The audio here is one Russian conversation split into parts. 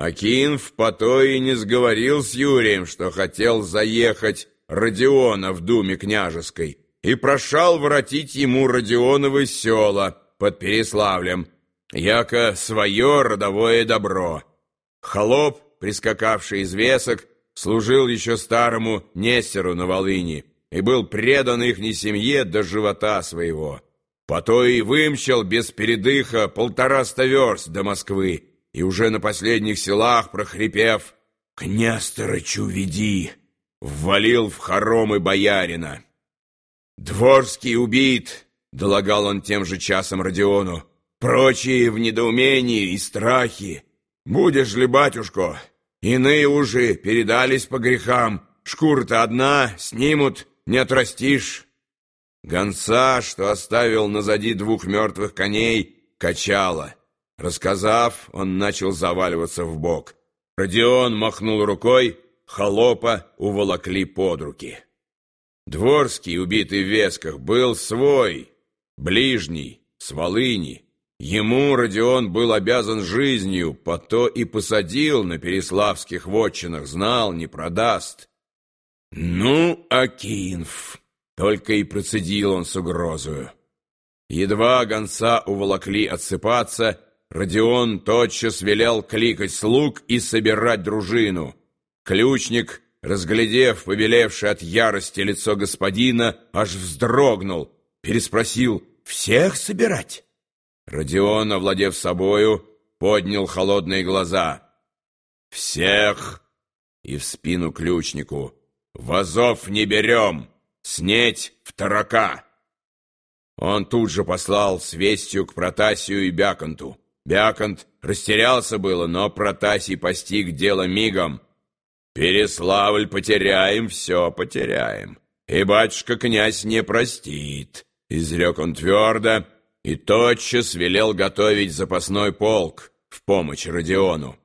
Акинф по то и не сговорил с Юрием, что хотел заехать Родиона в думе княжеской, и прошал воротить ему Родионовы села под Переславлем, яко свое родовое добро. Холоп, прискакавший из весок, служил еще старому Нестеру на Волыни и был предан ихней семье до живота своего. По то и вымчал без передыха полтораста верст до Москвы, и уже на последних селах, прохрипев «К Несторычу веди!» ввалил в хоромы боярина. «Дворский убит!» — долагал он тем же часом Родиону. «Прочие в недоумении и страхе. Будешь ли, батюшко? Иные уже передались по грехам. Шкура-то одна, снимут, не отрастишь». Гонца, что оставил назади двух мертвых коней, качало. Рассказав, он начал заваливаться в бок. Родион махнул рукой, холопа уволокли под руки. Дворский, убитый в весках, был свой, ближний, с Волыни. Ему Родион был обязан жизнью, по то и посадил на переславских вотчинах, знал, не продаст. «Ну, Акинф!» — только и процедил он с угрозою. Едва гонца уволокли отсыпаться, Родион тотчас велел кликать слуг и собирать дружину. Ключник, разглядев побелевшее от ярости лицо господина, аж вздрогнул, переспросил «Всех собирать?» Родион, овладев собою, поднял холодные глаза. «Всех!» И в спину ключнику «Вазов не берем! Снеть в тарака!» Он тут же послал с вестью к Протасию и Бяконту. Бяконт растерялся было, но Протасий постиг дело мигом. «Переславль потеряем, все потеряем, и батюшка-князь не простит», — изрек он твердо, и тотчас велел готовить запасной полк в помощь Родиону.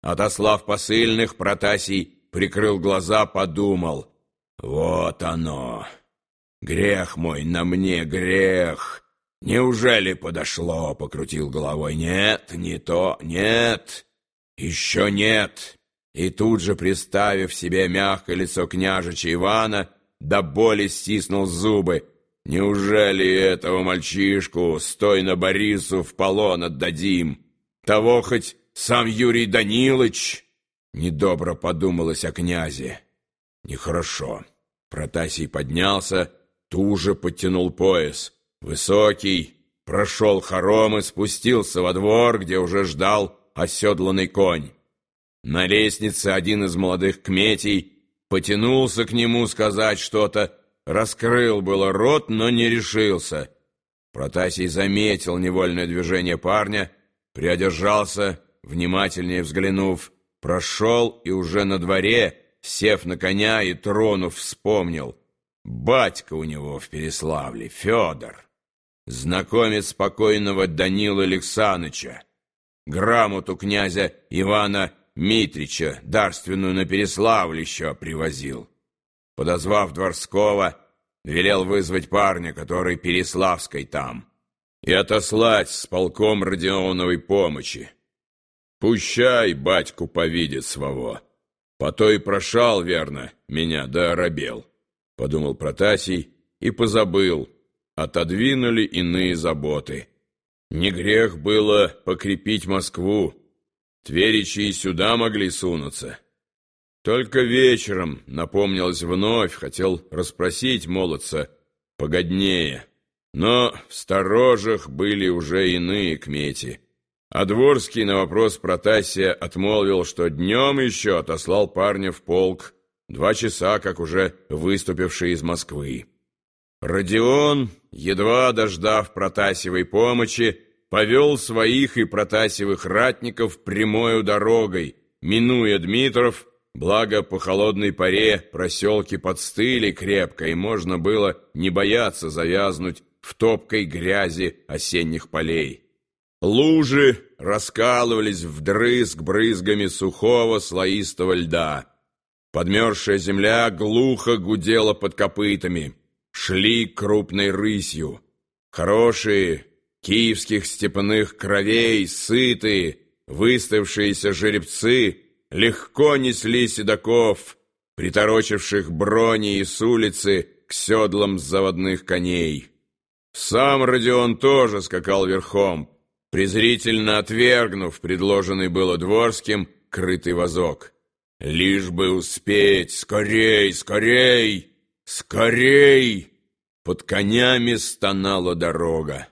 Отослав посыльных, Протасий прикрыл глаза, подумал. «Вот оно! Грех мой на мне, грех!» «Неужели подошло?» — покрутил головой. «Нет, не то, нет, еще нет». И тут же, приставив себе мягкое лицо княжича Ивана, до боли стиснул зубы. «Неужели этого мальчишку, стой на Борису, в полон отдадим? Того хоть сам Юрий Данилович?» Недобро подумалось о князе. «Нехорошо». Протасий поднялся, туже подтянул пояс. Высокий прошел хоромы, спустился во двор, где уже ждал оседланный конь. На лестнице один из молодых кметей потянулся к нему сказать что-то, раскрыл было рот, но не решился. Протасий заметил невольное движение парня, приодержался, внимательнее взглянув, прошел и уже на дворе, сев на коня и тронув, вспомнил. Батька у него в Переславле, Федор знакомец покойного Данила Александрыча, грамоту князя Ивана Митрича, дарственную на Переславль еще привозил. Подозвав Дворского, велел вызвать парня, который Переславской там, и отослать с полком Родионовой помощи. Пущай батьку повидит своего. По то и прошал, верно, меня, да оробел, — подумал Протасий и позабыл, отодвинули иные заботы. Не грех было покрепить Москву, тверичи и сюда могли сунуться. Только вечером, напомнилось вновь, хотел расспросить молодца погоднее, но в сторожах были уже иные кмети. А Дворский на вопрос Протасия отмолвил, что днем еще отослал парня в полк, два часа, как уже выступивший из Москвы. Родион, едва дождав Протасевой помощи, повел своих и Протасевых ратников прямою дорогой, минуя Дмитров, благо по холодной паре проселки подстыли крепко, и можно было не бояться завязнуть в топкой грязи осенних полей. Лужи раскалывались вдрызг брызгами сухого слоистого льда. Подмерзшая земля глухо гудела под копытами шли крупной рысью. Хорошие, киевских степных кровей, сытые, выставившиеся жеребцы легко несли седаков, приторочивших брони и с улицы к седлам заводных коней. Сам Родион тоже скакал верхом, презрительно отвергнув предложенный было Дворским крытый вазок. Лишь бы успеть, скорей, скорей, скорей! Под конями стонала дорога.